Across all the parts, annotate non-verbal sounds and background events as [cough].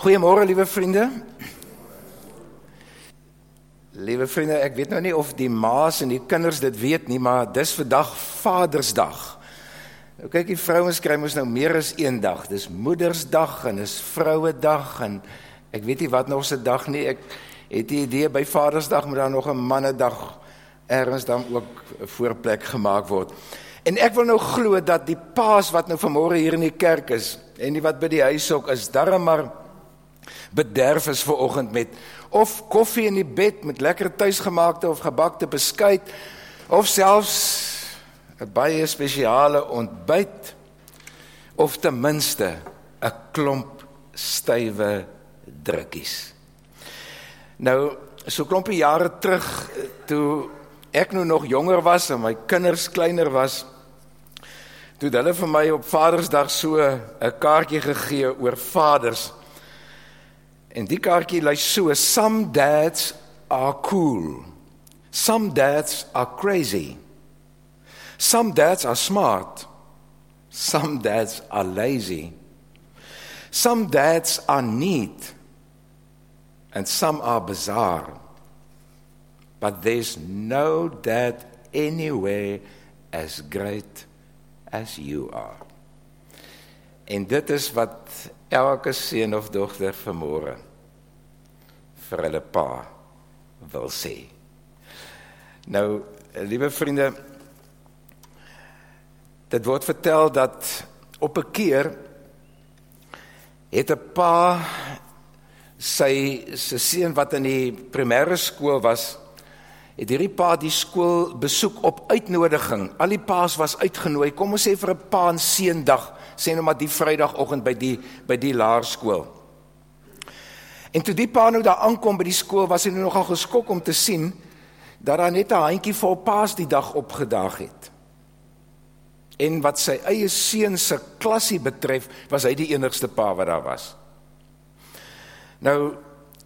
Goeiemôre liewe vriende. Liewe vriende, ek weet nou nie of die ma's en die kinders dit weet nie, maar dis vandag Vadersdag. Nou kyk, die vrouens kry mos nou meer as een dag. Dis Moedersdag en dis Vrouedag en ek weet nie wat nog se dag nie. Ek het 'n idee by Vadersdag moet daar nog 'n mannedag ergens dan ook 'n voorplek gemaak word. En ek wil nou glo dat die paas wat nou vanmôre hier in die kerk is en die wat by die huis ook is, darm maar bederf is ver oggend met of koffie in die bed met lekker tuisgemaakte of gebakte beskuit of selfs 'n baie spesiale ontbyt of ten minste 'n klomp stywe drukkies. Nou, so klompie jare terug toe ek nou nog jonger was en my kinders kleiner was, toe hulle vir my op Vadersdag so 'n kaartjie gegee oor vaders En die kaartjie lui so: Some dads are cool. Some dads are crazy. Some dads are smart. Some dads are lazy. Some dads are neat. And some are bizarre. But there's no dad anywhere as great as you are. En dit is wat elke seun of dogter vermoere vir hulle pa wil sê. Nou, liewe vriende, dit word vertel dat op 'n keer het 'n pa sy se seun wat in die primêre skool was, het hierdie pa die skool besoek op uitnodiging. Al die paas was uitgenooi. Kom ons sê vir 'n pa en seun dag sê nou maar die Vrydagoggend by die by die laerskool. En toe die pa nou daar aankom by die skool, was hy nou nogal geskok om te sien dat daar net 'n handjie vol paas die dag opgedaag het. En wat sy eie seun se klasie betref, was hy die enigste pa wat daar was. Nou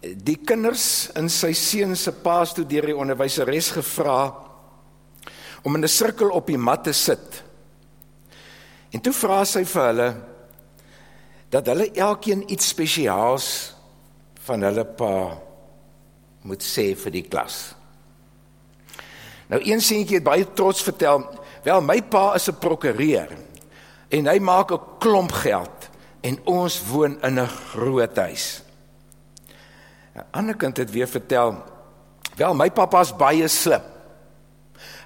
die kinders in sy seun se paas toe deur die onderwyseres gevra om in 'n sirkel op die mat te sit En toe vra sy vir hulle dat hulle elkeen iets spesiaals van hulle pa moet sê vir die klas. Nou een seentjie het baie trots vertel, "Wel, my pa is 'n prokureur en hy maak 'n klomp geld en ons woon in 'n groot huis." 'n Ander kind het weer vertel, "Wel, my pappa's baie slim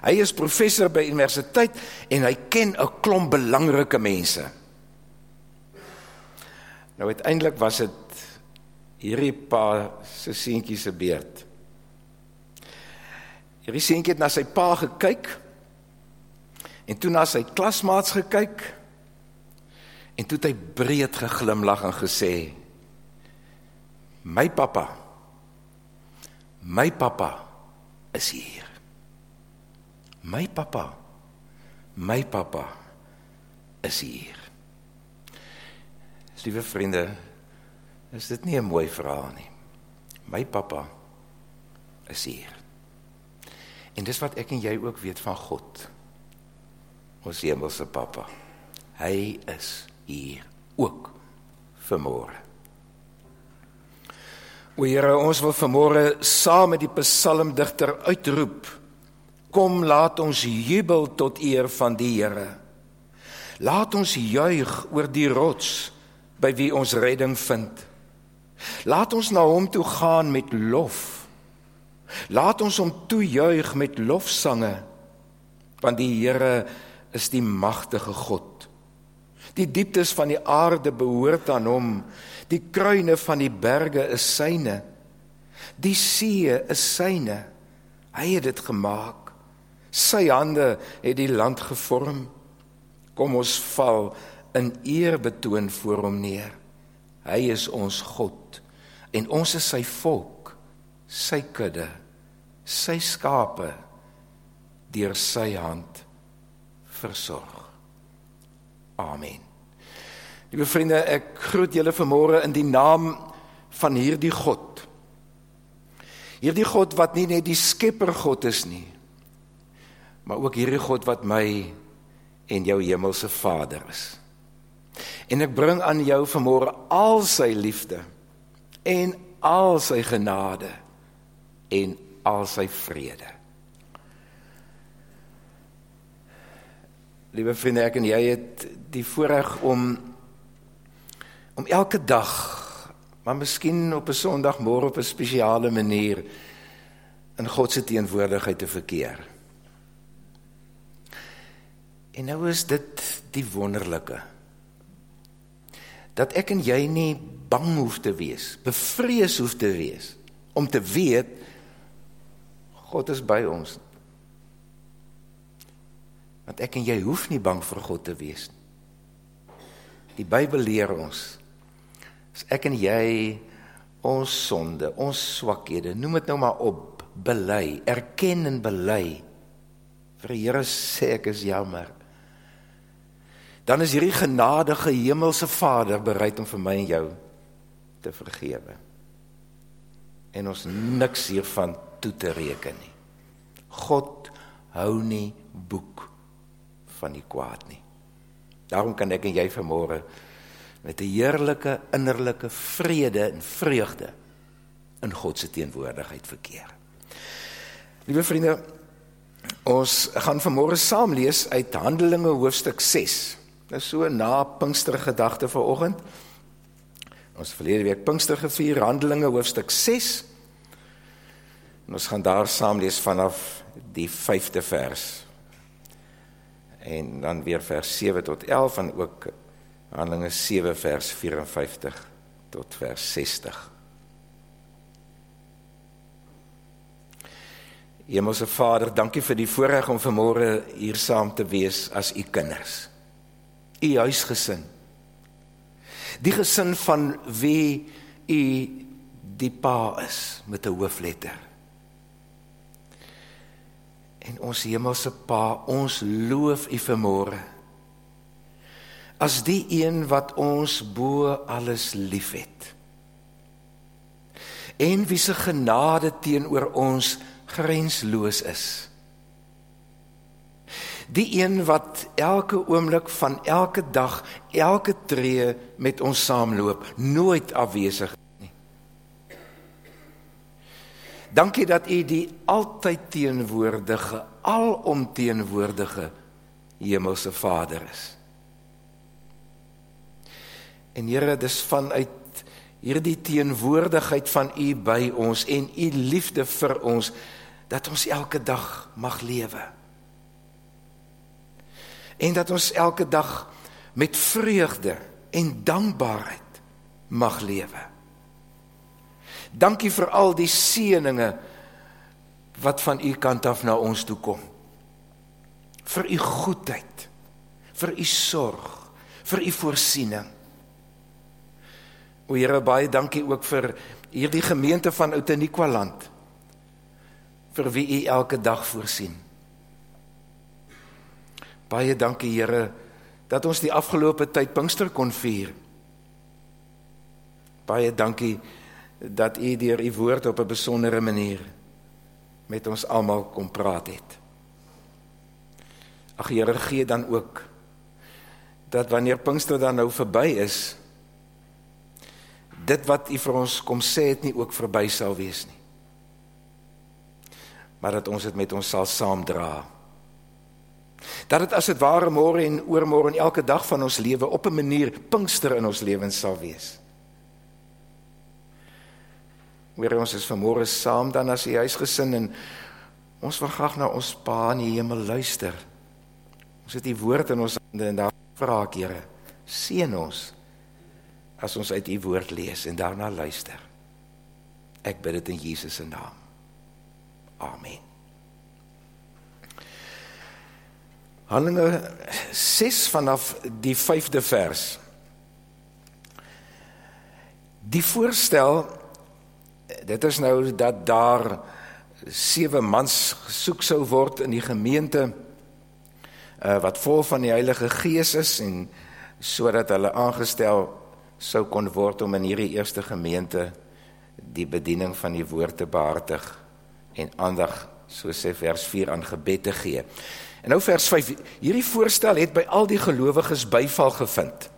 Hy is professor by universiteit en hy ken 'n klomp belangrike mense. Nou uiteindelik was dit hierdie pa se seentjie se beurt. Hierdie seentjie het na sy pa gekyk en toe na sy klasmaats gekyk en toe het hy breed geglimlag en gesê: "My pappa, my pappa is hier." My pappa. My pappa is hier. Liewe vriende, is dit nie 'n mooi verhaal nie. My pappa is hier. En dis wat ek en jy ook weet van God. Ons hemelse pappa. Hy is hier ook vanmôre. O Here, ons wil vanmôre saam met die psalmdigter uitroep Kom laat ons jubel tot eer van die Here. Laat ons juig oor die rots by wie ons redding vind. Laat ons na hom toe gaan met lof. Laat ons hom toejuig met lofsange want die Here is die magtige God. Die dieptes van die aarde behoort aan hom. Die kruine van die berge is syne. Die see is syne. Hy het dit gemaak. Sy hande het die land gevorm. Kom ons val in eer betoon voor hom neer. Hy is ons God en ons is sy volk, sy kudde, sy skape deur sy hand versorg. Amen. Liewe vriende, ek groet julle vanmôre in die naam van hierdie God. Hierdie God wat nie net die skepper God is nie, maar ook hierdie God wat my en jou hemelse Vader is. En ek bring aan jou vanmôre al sy liefde en al sy genade en al sy vrede. Liewe vriende, ek en jy het die voorreg om om elke dag, maar miskien op 'n Sondagmôre op 'n spesiale manier in God se teenwoordigheid te verkeer. En nou is dit die wonderlike dat ek en jy nie bang hoef te wees, bevrees hoef te wees om te weet God is by ons. Want ek en jy hoef nie bang vir God te wees nie. Die Bybel leer ons as ek en jy ons sonde, ons swakhede, noem dit nou maar op, bely, erken en bely. Vir die Here sê ek is jammer dan is hierdie genadige hemelse Vader bereid om vir my en jou te vergewe. En ons niks hiervan toe te reken nie. God hou nie boek van die kwaad nie. Daarom kan ek en jy vanmôre met 'n heerlike innerlike vrede en vreugde in God se teenwoordigheid verkeer. Liewe vriende, ons gaan vanmôre saam lees uit Handelinge hoofstuk 6. Dis so na Pinkster gedagte vanoggend. Ons verlede week Pinkster gevier, Handelinge hoofstuk 6. En ons gaan daar saam lees vanaf die 5de vers. En dan weer vers 7 tot 11 en ook Handelinge 7 vers 54 tot vers 60. Hemelse Vader, dankie vir die voorreg om vanmôre hier saam te wees as u kinders u huisgesin. Die gesin van wie u die pa is met 'n hoofletter. En ons hemelse Pa, ons loof u vanmôre. As die een wat ons bo alles liefhet. En wie se genade teenoor ons grensloos is die een wat elke oomblik van elke dag, elke tree met ons saamloop, nooit afwesig nie. Dankie dat U die altyd teenwoordige, alomteenwoordige Hemelse Vader is. En Here, dis vanuit hierdie teenwoordigheid van U by ons en U liefde vir ons dat ons elke dag mag lewe en dat ons elke dag met vreugde en dankbaarheid mag lewe. Dankie vir al die seëninge wat van u kant af na ons toe kom. Vir u goedheid, vir u sorg, vir u voorsiening. O Here, baie dankie ook vir hierdie gemeente van Outeniqualand vir wie u elke dag voorsien. Baie dankie Here dat ons die afgelope tyd Pinkster kon vier. Baie dankie dat U deur U woord op 'n besondere manier met ons almal kom praat het. Ag Here, gee dan ook dat wanneer Pinkster dan nou verby is, dit wat U vir ons kom sê het nie ook verby sal wees nie. Maar dat ons dit met ons sal saamdra. Dat dit as dit ware môre en oormôre en elke dag van ons lewe op 'n manier Pinkster in ons lewens sal wees. Weer ons is vanmôre saam dan as die huisgesin en ons wil graag na ons Pa in die hemel luister. Ons het die woord in ons hande en daar vra ek Here, seën ons as ons uit u woord lees en daarna luister. Ek bid dit in Jesus se naam. Amen. Handelinge 6 vanaf die 5de vers. Die voorstel dit is nou dat daar sewe mans gesoek sou word in die gemeente uh, wat vol van die Heilige Gees is en sodat hulle aangestel sou kon word om in hierdie eerste gemeente die bediening van die woord te behartig en aandag so sê vers 4 aan gebed te gee. En nou vers 5. Hierdie voorstel het by al die gelowiges byval gevind.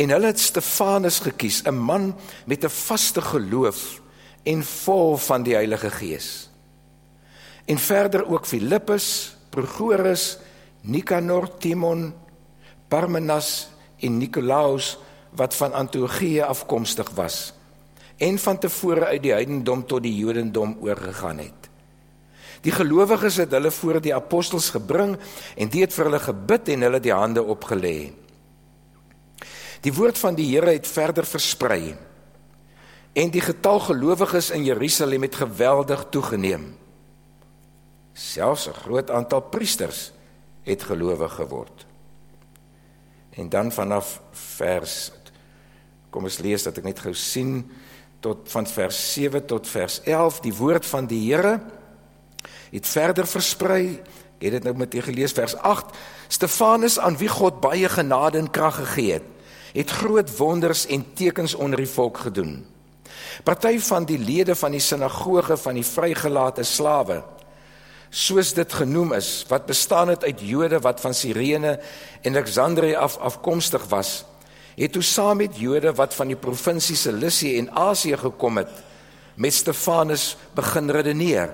En hulle het Stefanus gekies, 'n man met 'n vaste geloof en vol van die Heilige Gees. En verder ook Filippus, Prochorus, Nikanor, Timon, Parmenas en Nikolaus wat van Antiochië afkomstig was en van tevore uit die heidendom tot die Jodendom oorgegaan het. Die gelowiges het hulle voor die apostels gebring en die het vir hulle gebid en hulle die hande opgelê. Die woord van die Here het verder versprei en die getal gelowiges in Jerusalem het geweldig toegeneem. Selfs 'n groot aantal priesters het gelowig geword. En dan vanaf vers kom ons lees dat ek net gou sien tot van vers 7 tot vers 11 die woord van die Here het verder versprei. Ek het dit nou met u gelees vers 8. Stefanus aan wie God baie genade en krag gegee het, het groot wonders en tekens onder die volk gedoen. Party van die lede van die sinagoge van die vrygelate slawe soos dit genoem is wat bestaan het uit Jode wat van Sirene en Alexandrië af afkomstig was het toe saam met Jode wat van die provinsie Cilicië en Asië gekom het met Stefanus begin redeneer.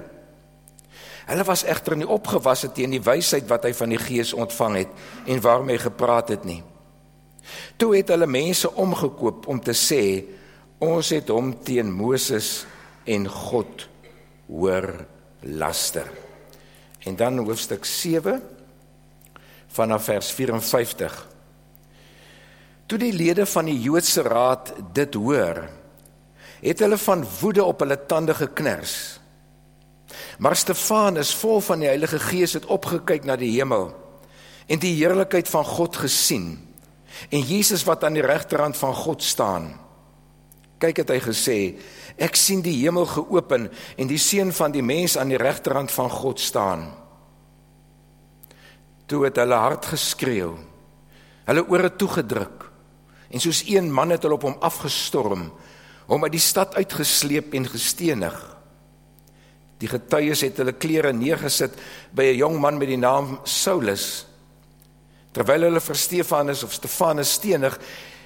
Hulle was egter nie opgewasse teen die wysheid wat hy van die Gees ontvang het en waarmee hy gepraat het nie. Toe het hulle mense omgekoop om te sê ons het hom teen Moses en God hoor laster. En dan hoofstuk 7 vanaf vers 54. Toe die lede van die Joodse raad dit hoor, het hulle van woede op hulle tande geknars. Maar Stefanus, vol van die Heilige Gees, het opgekyk na die hemel en die heerlikheid van God gesien en Jesus wat aan die regterhand van God staan. Kyk het hy gesê, ek sien die hemel geopen en die seun van die mens aan die regterhand van God staan. Toe het hulle hard geskreeu. Hulle ore toegedruk En soos een man het hulle op hom afgestorm, hom uit die stad uitgesleep en gestenig. Die getuies het hulle klere neergesit by 'n jong man met die naam Saulus. Terwyl hulle vir Stefanus of Stefanus stenig,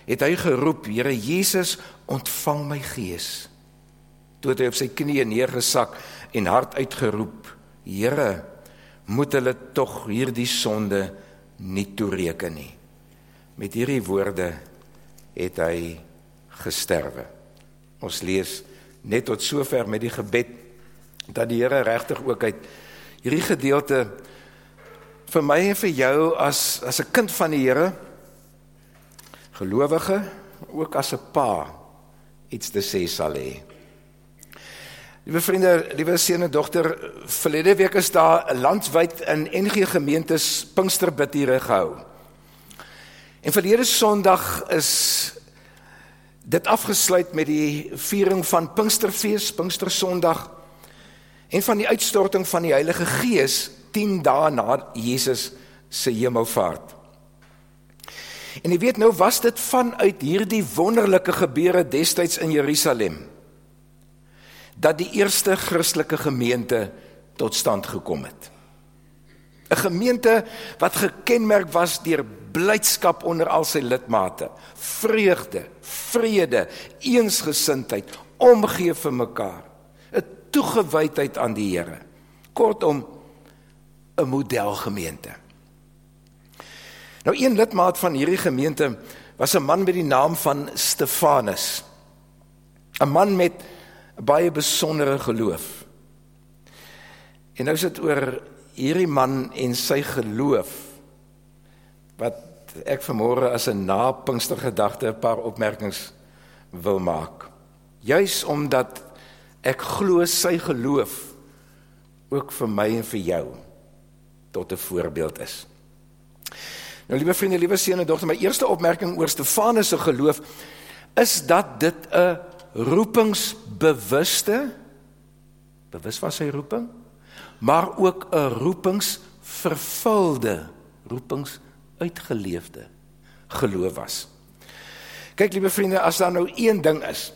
het hy geroep: "Here Jesus, ontvang my gees." Toe het hy op sy knieë neergesak en hard uitgeroep: "Here, moet hulle tog hierdie sonde nie toereken nie." Met hierdie woorde het hy gesterwe. Ons lees net tot sover met die gebed dat die Here regtig ook uit hierdie gedeelte vir my en vir jou as as 'n kind van die Here gelowige ook as 'n pa iets te sê sal hê. Liewe vriende, liewe seun en dogter, verlede week is daar landwyd in NG gemeentes Pinksterbid hier gehou. En verlede Sondag is dit afgesluit met die viering van Pinksterfees, Pinkstersondag en van die uitstorting van die Heilige Gees 10 dae na Jesus se hemelvaart. En jy weet nou was dit vanuit hierdie wonderlike gebeure destyds in Jerusalem dat die eerste Christelike gemeente tot stand gekom het. 'n gemeente wat gekenmerk was deur blydskap onder al sy lidmate, vreugde, vrede, eensgesindheid, omgee vir mekaar, toegewydheid aan die Here. Kortom 'n modelgemeente. Nou een lidmaat van hierdie gemeente was 'n man met die naam van Stefanus. 'n Man met baie besondere geloof. En nou sit oor hierdie man en sy geloof wat ek vanmôre as 'n napinkster gedagte 'n paar opmerkings wil maak. Juis omdat ek glo sy geloof ook vir my en vir jou tot 'n voorbeeld is. Nou liewe vriende, liewe seuns en dogters, my eerste opmerking oor Stefanus se geloof is dat dit 'n roepingsbewuste bewus was sy roeping maar ook 'n roepingsvervulde, roepingsuitgeleefde geloof was. Kyk liewe vriende, as daar nou een ding is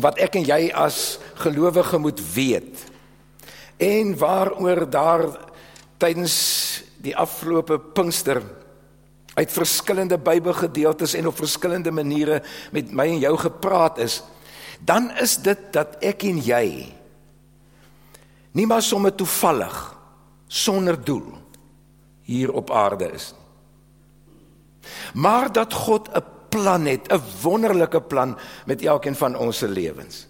wat ek en jy as gelowige moet weet en waaroor daar tydens die afgelope Pinkster uit verskillende Bybelgedeeltes en op verskillende maniere met my en jou gepraat is, dan is dit dat ek en jy nie maar sommer toevallig sonder doel hier op aarde is nie. Maar dat God 'n plan het, 'n wonderlike plan met elkeen van ons se lewens.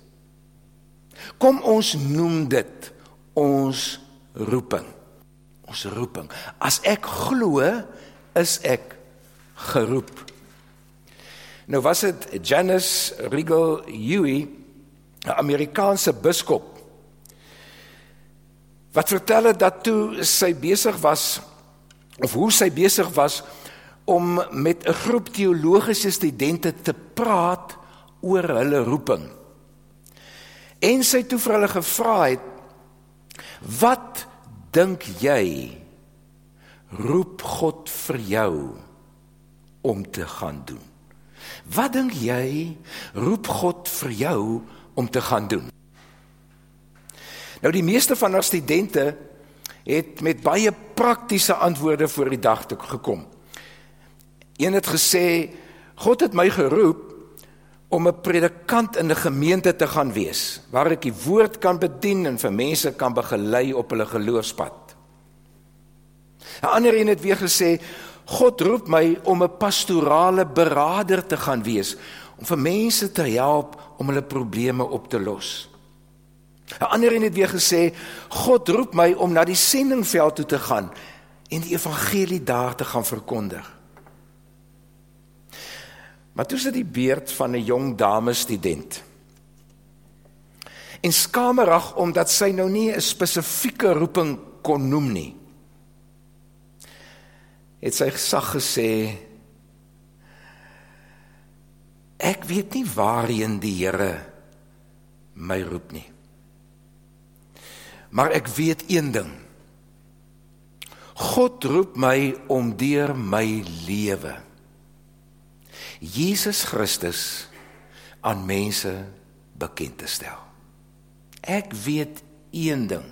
Kom ons noem dit ons roeping. Ons roeping. As ek glo, is ek geroep. Nou was dit Janice Regal Huey, 'n Amerikaanse biskop wat vertel het dat toe sy besig was of hoe sy besig was om met 'n groep teologiese studente te praat oor hulle roeping. En sy toe vir hulle gevra het: "Wat dink jy roep God vir jou om te gaan doen? Wat dink jy roep God vir jou om te gaan doen?" Nou die meeste van haar studente het met baie praktiese antwoorde voor die dag gekom. Een het gesê God het my geroep om 'n predikant in 'n gemeente te gaan wees waar ek die woord kan bedien en vir mense kan begelei op hulle geloofspad. 'n Ander een het weer gesê God roep my om 'n pastorale beraader te gaan wees om vir mense te help om hulle probleme op te los. 'n Ander een het weer gesê God roep my om na die sendingveld toe te gaan en die evangelie daar te gaan verkondig. Maar toe sit die beerd van 'n jong dame student. En skamerig omdat sy nou nie 'n spesifieke roeping kon noem nie. Het sy gesag gesê Ek weet nie waarheen die Here my roep nie. Maar ek weet een ding. God roep my om deur my lewe Jesus Christus aan mense bekend te stel. Ek weet een ding.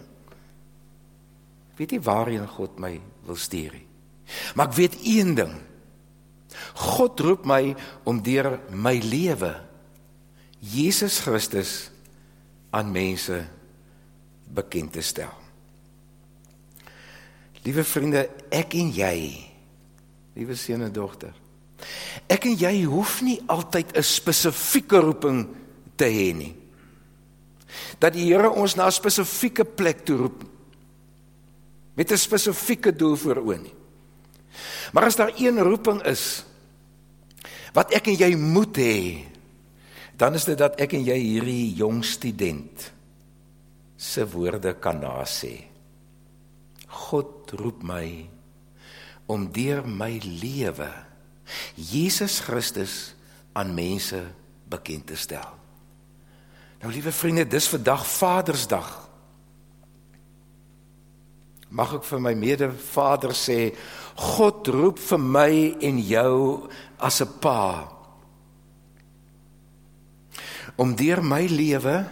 Ek weet nie waarheen God my wil stuur nie. Maar ek weet een ding. God roep my om deur my lewe Jesus Christus aan mense bekend te stel. Liewe vriende, ek en jy, liewe seun en dogter, Ek en jy hoef nie altyd 'n spesifieke roeping te hê nie. Dat die Here ons na 'n spesifieke plek toe roep met 'n spesifieke doel voor oë nie. Maar as daar een roeping is wat ek en jy moet hê, dan is dit dat ek en jy hierdie jong student se woorde kan nasê. God roep my om deur my lewe Jesus Christus aan mense bekend te stel. Nou liewe vriende, dis vandag Vadersdag. Mag ek vir my medevader sê, God roep vir my en jou as 'n pa om deur my lewe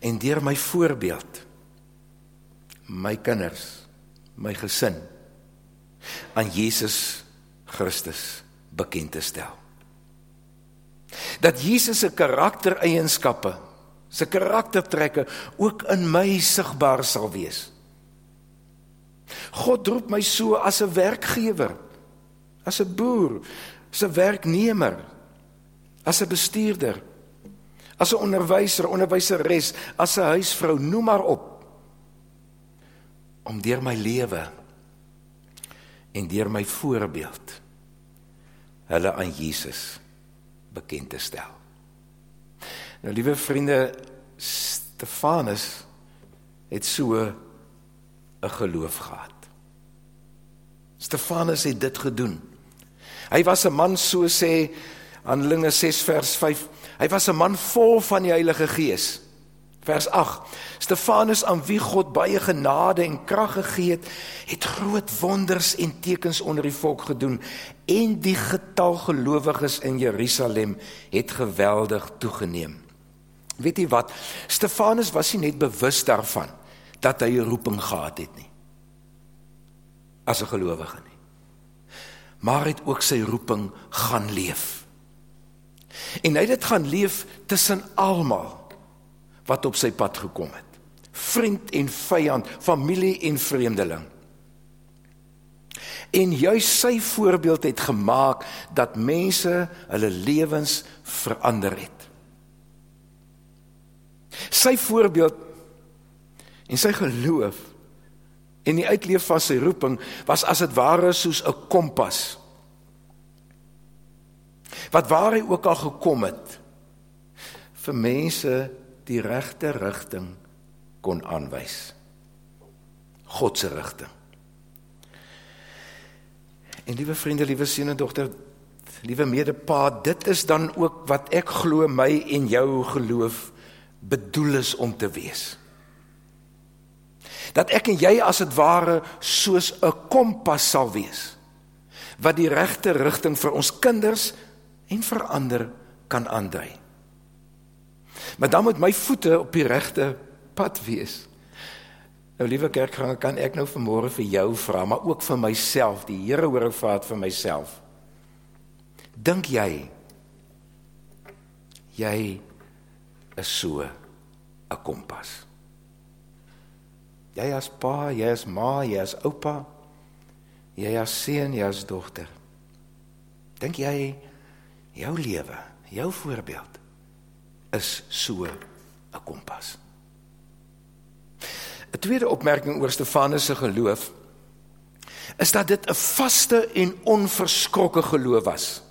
en deur my voorbeeld my kinders, my gesin aan Jesus Christus bekend te stel. Dat Jesus se karaktereienskappe, se karaktertrekke ook in my sigbaar sal wees. God roep my so as 'n werkgewer, as 'n boer, as 'n werknemer, as 'n bestuurder, as 'n onderwyser, onderwyseres, as 'n huisvrou, noem maar op. Om deur my lewe en deur my voorbeeld hulle aan Jesus bekend te stel. Nou liewe vriende, Stefanus het so 'n geloof gehad. Stefanus het dit gedoen. Hy was 'n man so sê Handelinge 6 vers 5. Hy was 'n man vol van die Heilige Gees. Vers 8. Stefanus aan wie God baie genade en krag gegee het, het groot wonders en tekens onder die volk gedoen en die getal gelowiges in Jerusalem het geweldig toegeneem. Weet jy wat? Stefanus was nie net bewus daarvan dat hy 'n roeping gehad het nie. As 'n gelowige nie. maar het ook sy roeping gaan leef. En hy het dit gaan leef tussen almal wat op sy pad gekom het. Vriend en vyand, familie en vreemdeling. En juis sy voorbeeld het gemaak dat mense hulle lewens verander het. Sy voorbeeld en sy geloof en die uitleef van sy roeping was as dit ware soos 'n kompas. Wat waar hy ook al gekom het vir mense die regte rigting kon aanwys. God se rigting. En liewe vriende, liewe seun en dogter, liewe medepa, dit is dan ook wat ek glo my en jou geloof bedoel is om te wees. Dat ek en jy as dit ware soos 'n kompas sal wees wat die regte rigting vir ons kinders en vir ander kan aandui. Maar dan moet my voete op die regte pad wees. Nou liewe kerkganger, kan ek nou vanmôre vir jou vra, maar ook vir myself. Die Here hoor ek vaat vir myself. Dink jy jy is so 'n kompas? Jy as pa, jy as ma, jy as oupa, jy as seun, jy as dogter. Dink jy jou lewe, jou voorbeeld is so 'n kompas? 'n tweede opmerking oor Stefanus se geloof is dat dit 'n vaste en onverskrokke geloof was.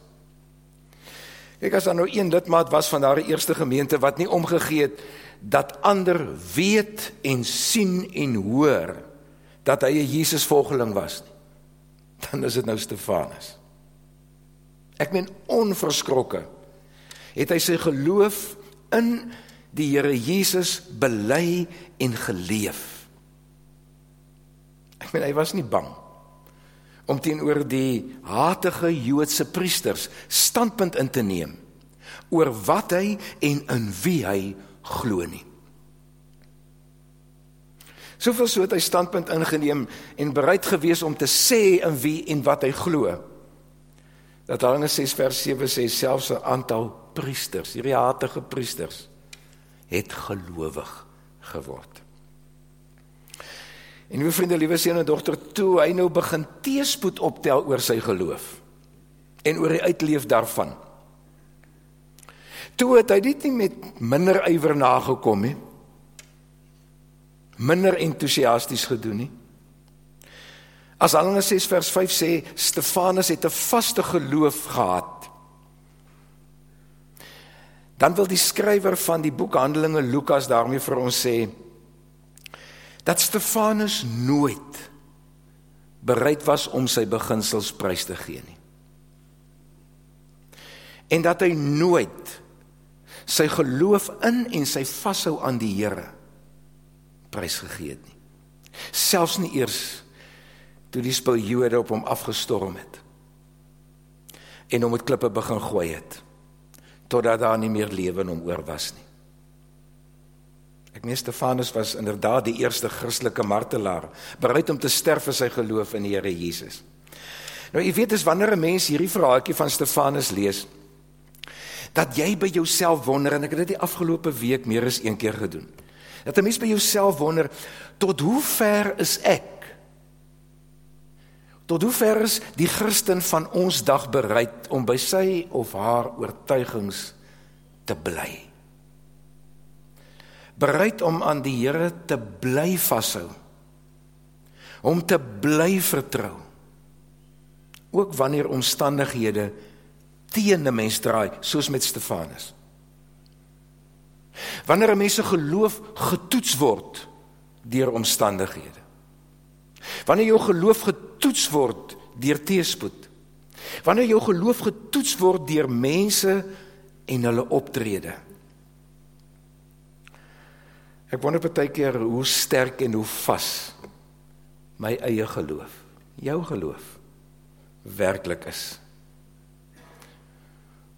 Kyk as daar nou een lidmaat was van daardie eerste gemeente wat nie omgegee het dat ander weet en sien en hoor dat hy 'n Jesus volgeling was nie. Dan is dit nou Stefanus. Ek meen onverskrokke het hy sy geloof in die Here Jesus bely en geleef. Ek meen hy was nie bang om teenoor die hatige Joodse priesters standpunt in te neem oor wat hy en in wie hy glo nie. Soveel so het hy standpunt ingeneem en bereid gewees om te sê in wie en wat hy glo. Dat Handelinge 6 vers 7 sê selfs 'n aantal priesters, hierdie hatige priesters het gelowig geword. En liewe vriende, liewe seun en dogter, toe hy nou begin teespoed optel oor sy geloof en oor die uitleef daarvan. Toe het hy dit nie met minder ywer nagekom nie. Minder entoesiasties gedoen nie. As Handelinge 6 vers 5 sê, Stefanus het 'n vaste geloof gehad. Dan wil die skrywer van die boek Handelinge Lukas daarmee vir ons sê dat Stefanus nooit bereid was om sy beginsels prys te gee nie. En dat hy nooit sy geloof in en sy vashou aan die Here prys gegee het nie. Selfs nie eers toe die Jode op hom afgestorm het en hom met klippe begin gooi het totdat daar nie meer lewe in hom oor was nie. Ek meen Stefanus was inderdaad die eerste Christelike martelaar, bereid om te sterf vir sy geloof in die Here Jesus. Nou jy weet as wanneer 'n mens hierdie verhaaltjie van Stefanus lees, dat jy by jouself wonder en ek het dit die afgelope week meer as een keer gedoen. Dat 'n mens by jouself wonder tot hoe ver is ek? Tot hoe ver is die Christen van ons dag bereid om by sy of haar oortuigings te bly? Bereid om aan die Here te bly vashou. Om te bly vertrou. Ook wanneer omstandighede teen 'n mens draai, soos met Stefanus. Wanneer 'n mens se geloof getoets word deur omstandighede. Wanneer jou geloof getoets word deur teëspoed. Wanneer jou geloof getoets word deur mense en hulle optrede. Ek wonder baie keer hoe sterk en hoe vas my eie geloof, jou geloof werklik is.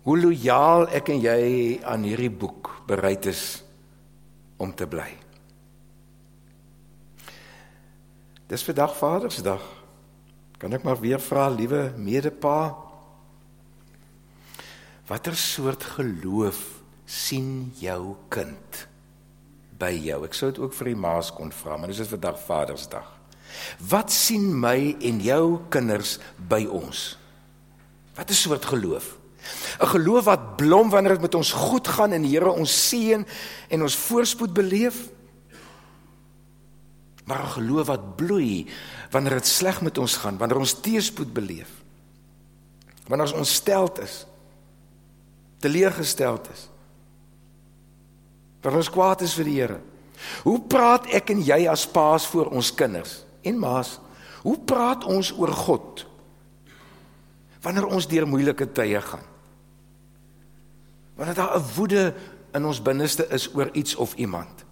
Hoe lojaal ek en jy aan hierdie boek bereid is om te bly. Dis vandag Vadersdag. Kan ek maar weer vra, liewe medepa, watter soort geloof sien jou kind by jou? Ek sou dit ook vir die ma's kon vra, maar dis is vandag Vadersdag. Wat sien my en jou kinders by ons? Wat 'n soort geloof? 'n Geloof wat blom wanneer dit met ons goed gaan en die Here ons seën en ons voorspoed beleef? Maar 'n geloof wat bloei wanneer dit sleg met ons gaan, wanneer ons teëspoed beleef. Wanneer ons ontsteld is, teleurgesteld is. Wanneer ons kwaad is vir die Here. Hoe praat ek en jy as paas voor ons kinders en ma's? Hoe praat ons oor God? Wanneer ons deur moeilike tye gaan. Wanneer daar 'n woede in ons binneste is oor iets of iemand.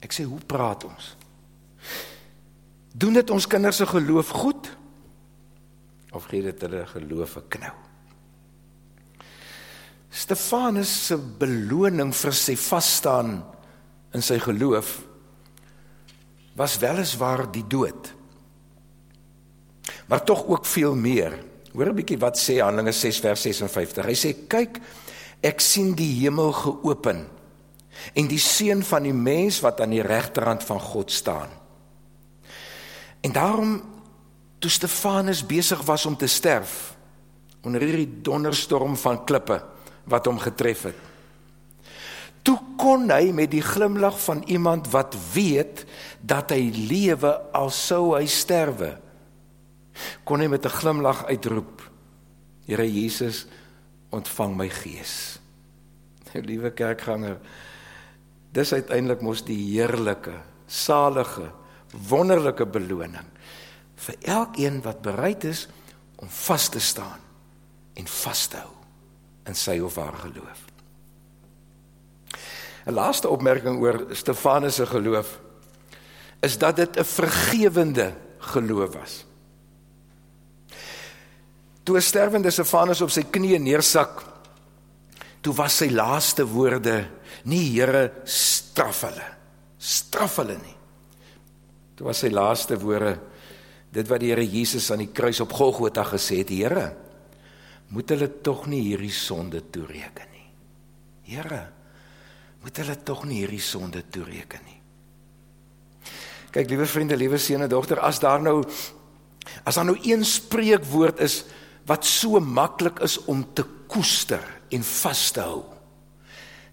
Ek sê hoe praat ons? Doen dit ons kinders se geloof goed? Of gee dit hulle geloof 'n knou? Stefanus se beloning vir sy vasstaan in sy geloof was weliswaar die dood. Maar tog ook veel meer. Hoor 'n bietjie wat sê Handelinge 6 vers 56. Hy sê kyk, ek sien die hemel geopen en die seun van die mens wat aan die regterhand van God staan. En daarom toe Stefanus besig was om te sterf onder hierdie donderstorm van klippe wat hom getref het. Toe kon hy met die glimlag van iemand wat weet dat hy lewe al sou hy sterwe. Kon hy met 'n glimlag uitroep: Here Jesus, ontvang my gees. [laughs] Liewe kerkganger, Dis uiteindelik mos die heerlike, salige, wonderlike beloning vir elkeen wat bereid is om vas te staan en vas te hou in sy of haar geloof. 'n Laaste opmerking oor Stefanus se geloof is dat dit 'n vergewende geloof was. Toe sterwende Stefanus op sy knieë neersak, toe was sy laaste woorde nie Here straf hulle. Straf hulle nie. Dit was sy laaste woorde dit wat die Here Jesus aan die kruis op Golgotha gesê het, Here, moet hulle tog nie hierdie sonde toereken nie. Here, moet hulle tog nie hierdie sonde toereken nie. Kyk, liewe vriende, liewe seun en dogter, as daar nou as daar nou een spreekwoord is wat so maklik is om te koester en vas te hou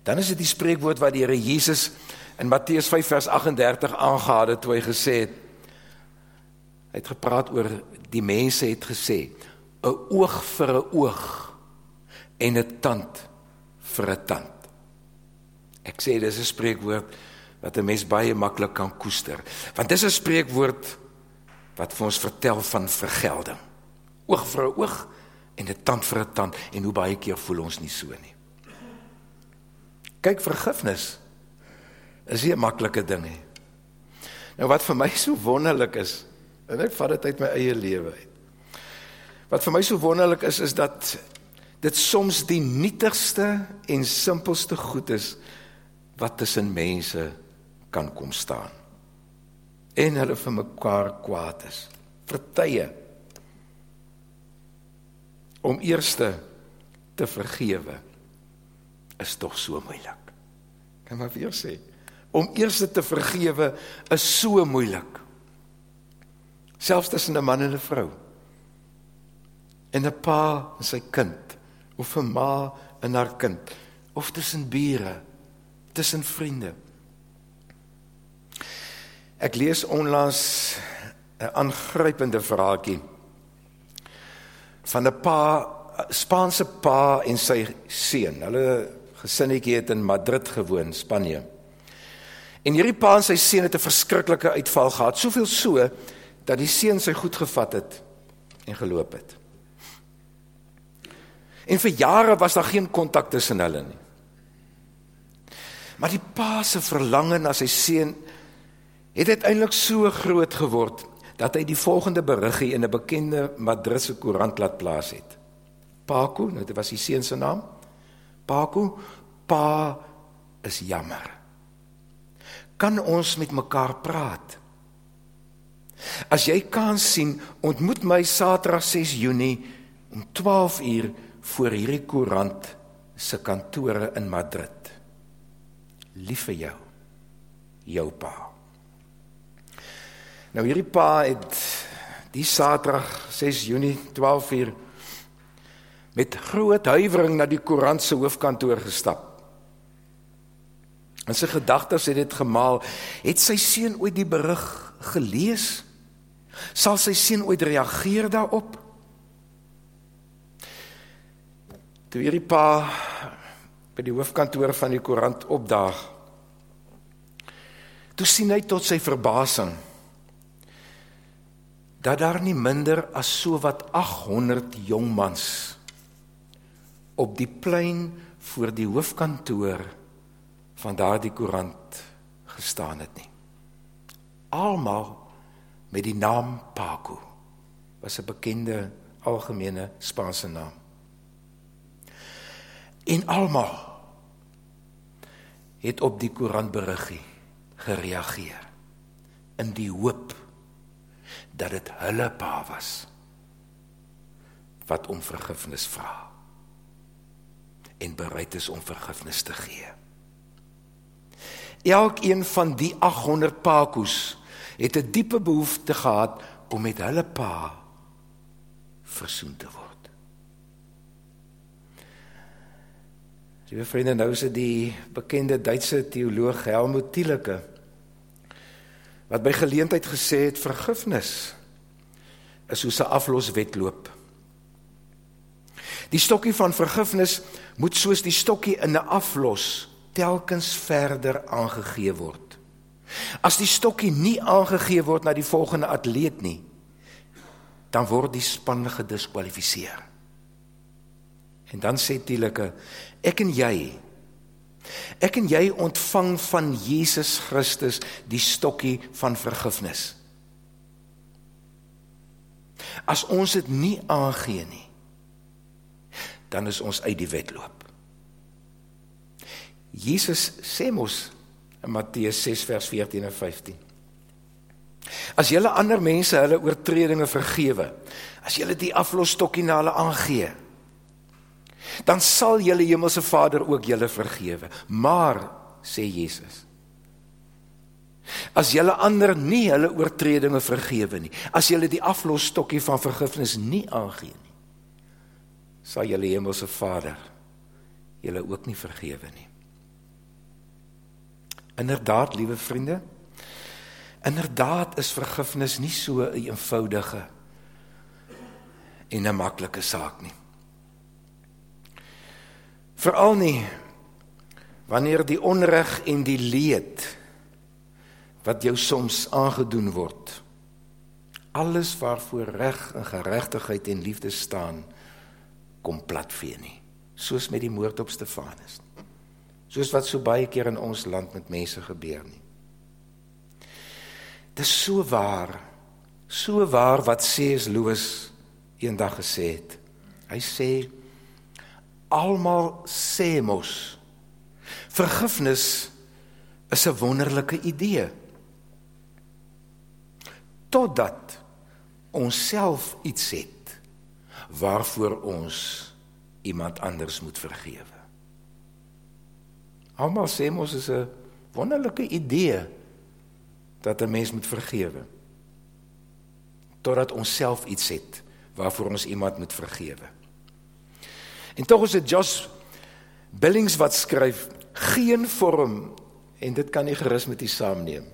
Dan is dit die spreekwoord wat die Here Jesus in Matteus 5 vers 38 aangehaal het toe hy gesê het hy het gepraat oor die mense het gesê 'n oog vir 'n oog en 'n tand vir 'n tand. Ek sê dis 'n spreekwoord wat 'n mens baie maklik kan koester. Want dis 'n spreekwoord wat vir ons vertel van vergelding. Oog vir 'n oog en 'n tand vir 'n tand en hoe baie keer voel ons nie so nie. Kyk, vergifnis is nie 'n maklike ding nie. Nou wat vir my so wonderlik is, en ek vat dit uit my eie lewe uit. Wat vir my so wonderlik is is dat dit soms die nietigste en simpelste goed is wat tussen mense kan kom staan. En hulle vir mekaar kwaad is. Vertye om eerste te vergewe is tog so moeilik. Kan maar weer sê, om eers te vergewe is so moeilik. Selfs tussen 'n man en 'n vrou. En 'n pa en sy kind, of 'n ma en haar kind, of tussen bure, tussen vriende. Ek lees onlangs 'n aangrypende verhaaltjie van 'n pa Spaanse pa en sy seun. Hulle gesinnetjie het in Madrid gewoon, Spanje. En hierdie pa en sy seun het 'n verskriklike uitval gehad, soveel so dat die seun sy goed gevat het en geloop het. En vir jare was daar geen kontak tussen hulle nie. Maar die pa se verlange na sy seun het uiteindelik so groot geword dat hy die volgende beriggie in 'n bekende Madridse koerant laat plaas het. Paco, nou dit was die seun se naam. Paco, pa is jammer. Kan ons met mekaar praat? As jy kan sien, ontmoet my Saterdag 6 Junie om 12 uur voor hierdie koerant se kantore in Madrid. Lief vir jou. Jou pa. Nou hierdie pa het die Saterdag 6 Junie 12 uur met groot huiwering na die koerant se hoofkantoor gestap. In sy gedagtes het dit gemaal, het sy seun ooit die berig gelees? Sal sy seun ooit reageer daarop? Toe hierdie pa by die hoofkantoor van die koerant opdaag, toe sien hy tot sy verbasing dat daar nie minder as so wat 800 jong mans op die plein voor die hoofkantoor van daardie koerant gestaan het nie. Almal met die naam Paco was 'n bekende algemene Spaanse naam. En almal het op die koerantberiggie gereageer in die hoop dat dit hulle pa was wat om vergifnis vra en bereid is om vergifnis te gee. Elkeen van die 800 pakoes het 'n diepe behoefte gehad om met hulle pa versoen te word. Liewe vriende, nou is dit die bekende Duitse teoloog Helmut Thielicke wat by geleentheid gesê het vergifnis is soos 'n afloswetloop. Die stokkie van vergifnis moet soos die stokkie in 'n aflos telkens verder aangegee word. As die stokkie nie aangegee word na die volgende atleet nie, dan word die span gediskwalifiseer. En dan sê Tielike, ek en jy ek en jy ontvang van Jesus Christus die stokkie van vergifnis. As ons dit nie aangee nie, dan is ons uit die wedloop. Jesus sê mos in Matteus 6 vers 14 en 15. As julle ander mense hulle oortredinge vergewe, as julle die aflosstokkie na hulle aangee, dan sal julle hemelse Vader ook julle vergewe. Maar sê Jesus, as julle ander nie hulle oortredinge vergewe nie, as julle die aflosstokkie van vergifnis nie aangee nie, sal julle hemelse Vader julle ook nie vergewe nie. Inderdaad, liewe vriende, inderdaad is vergifnis nie so 'n eenvoudige en 'n maklike saak nie. Veral nie wanneer die onreg en die leed wat jou soms aangedoen word alles waarvoor reg en geregtigheid en liefde staan kom platvee nie soos met die moord op Stefanus soos wat so baie keer in ons land met mense gebeur nie. Dit is so waar. So waar wat C.S. Lewis eendag gesê het. Hy sê almal sê mos vergifnis is 'n wonderlike idee. Totdat ons self iets het waarvoor ons iemand anders moet vergewe. Almal sê mos is 'n wonderlike idee dat 'n mens moet vergewe. Totdat ons self iets het waarvoor ons iemand moet vergewe. En tog is dit Josh Billings wat skryf geen vorm en dit kan jy gerus met u saamneem.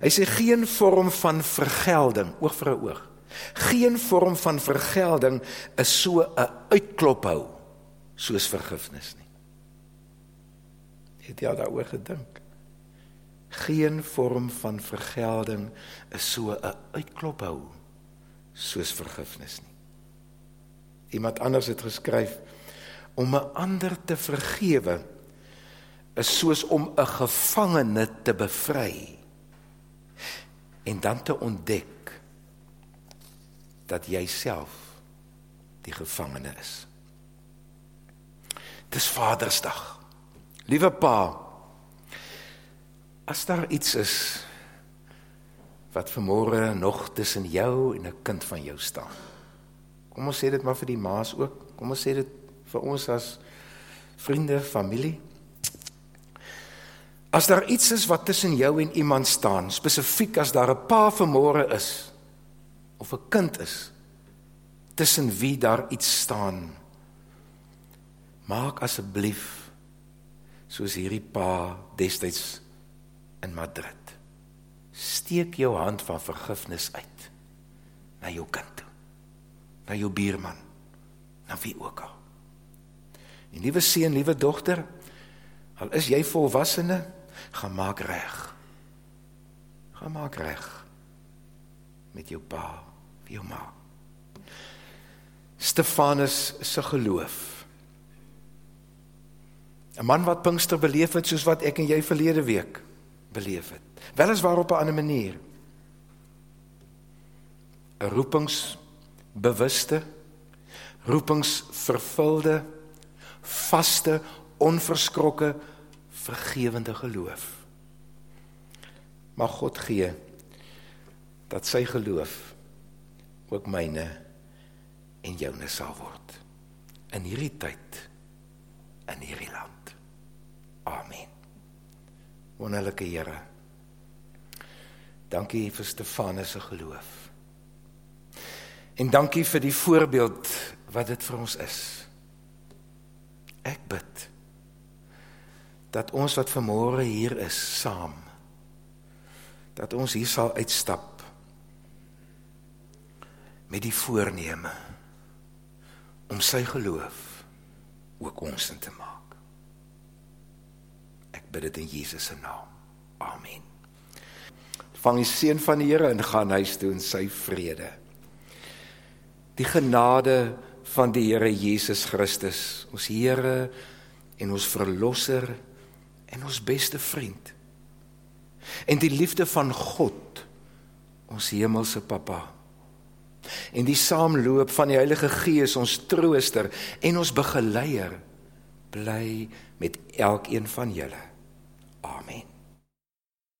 Hy sê geen vorm van vergelding oog vir 'n oog. Geen vorm van vergelding is so 'n uitklophou soos vergifnis nie. Het jy al daaroor gedink? Geen vorm van vergelding is so 'n uitklophou soos vergifnis nie. Iemand anders het geskryf om 'n ander te vergewe is soos om 'n gevangene te bevry en dan te ontdek dat jy self die gevangene is. Dis Vadersdag. Liewe pa, as daar iets is wat vanmôre nog tussen jou en 'n kind van jou staan. Kom ons sê dit maar vir die ma's ook. Kom ons sê dit vir ons as vriende, familie. As daar iets is wat tussen jou en iemand staan, spesifiek as daar 'n pa vanmôre is of 'n kind is tussen wie daar iets staan, maak asseblief soos hierdie pa destyds in Madrid steek jou hand van vergifnis uit na jou kind. Na jou buurman, na wie ook al. En liewe seun, liewe dogter, al is jy volwassene, gaan maak reg. Gaan maak reg met jou pa, jou ma. Stefanus se geloof. 'n Man wat Pinkster beleef het soos wat ek en jy verlede week beleef het. Weliswaar op 'n ander manier. 'n Roepingsbewuste, roepingsvervulde, vaste, onverskrokke, vergewende geloof. Mag God gee dat sy geloof ook myne en joune sal word in hierdie tyd in hierdie land. Amen. Wonderlike Here. Dankie vir Stefanus se geloof. En dankie vir die voorbeeld wat dit vir ons is. Ek bid dat ons wat vanmôre hier is saam dat ons hier sal uitstap met die voorneme om sy geloof ook ons in te maak. Ek bid dit in Jesus se naam. Amen vang die seën van die Here en gaan huis toe in sy vrede. Die genade van die Here Jesus Christus, ons Here en ons verlosser en ons beste vriend. En die liefde van God, ons hemelse Pappa. En die saamloop van die Heilige Gees, ons trooster en ons begeleier, bly met elkeen van julle. Amen.